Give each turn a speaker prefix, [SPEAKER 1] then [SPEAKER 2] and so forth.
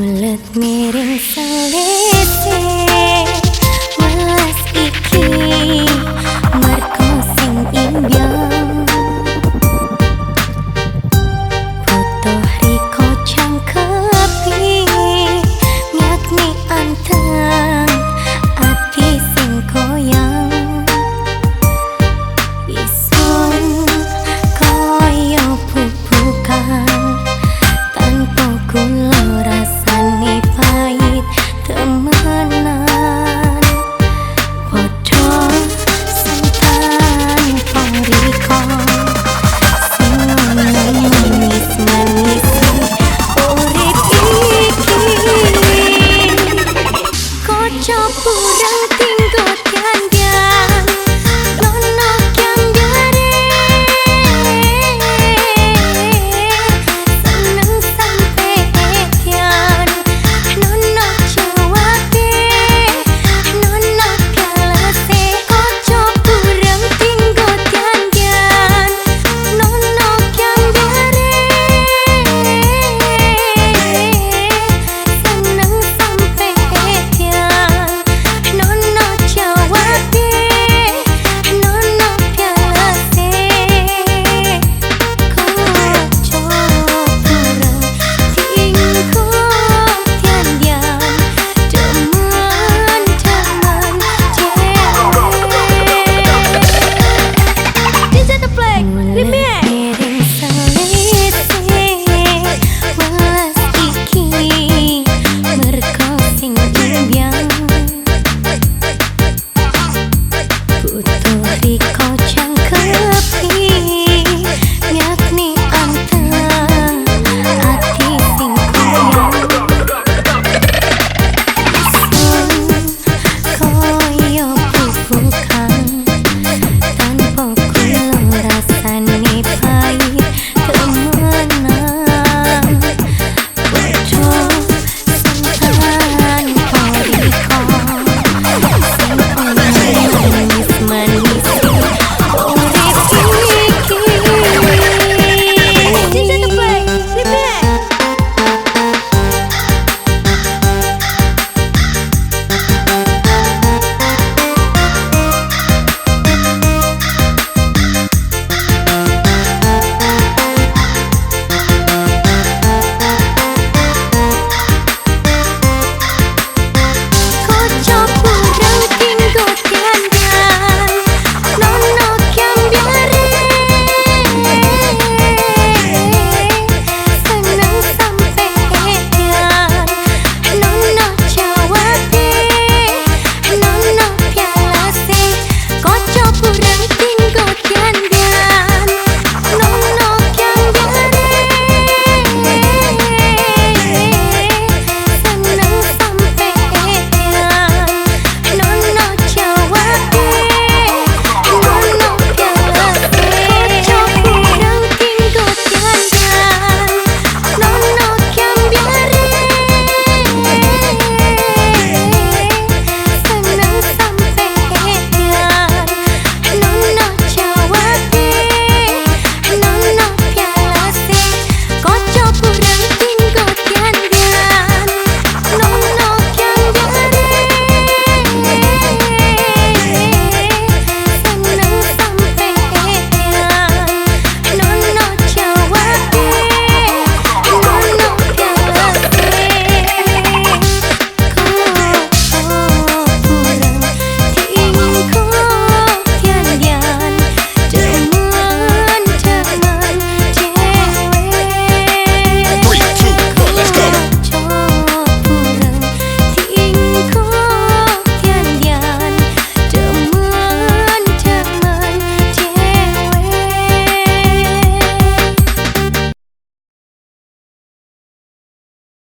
[SPEAKER 1] let me ring so campur hati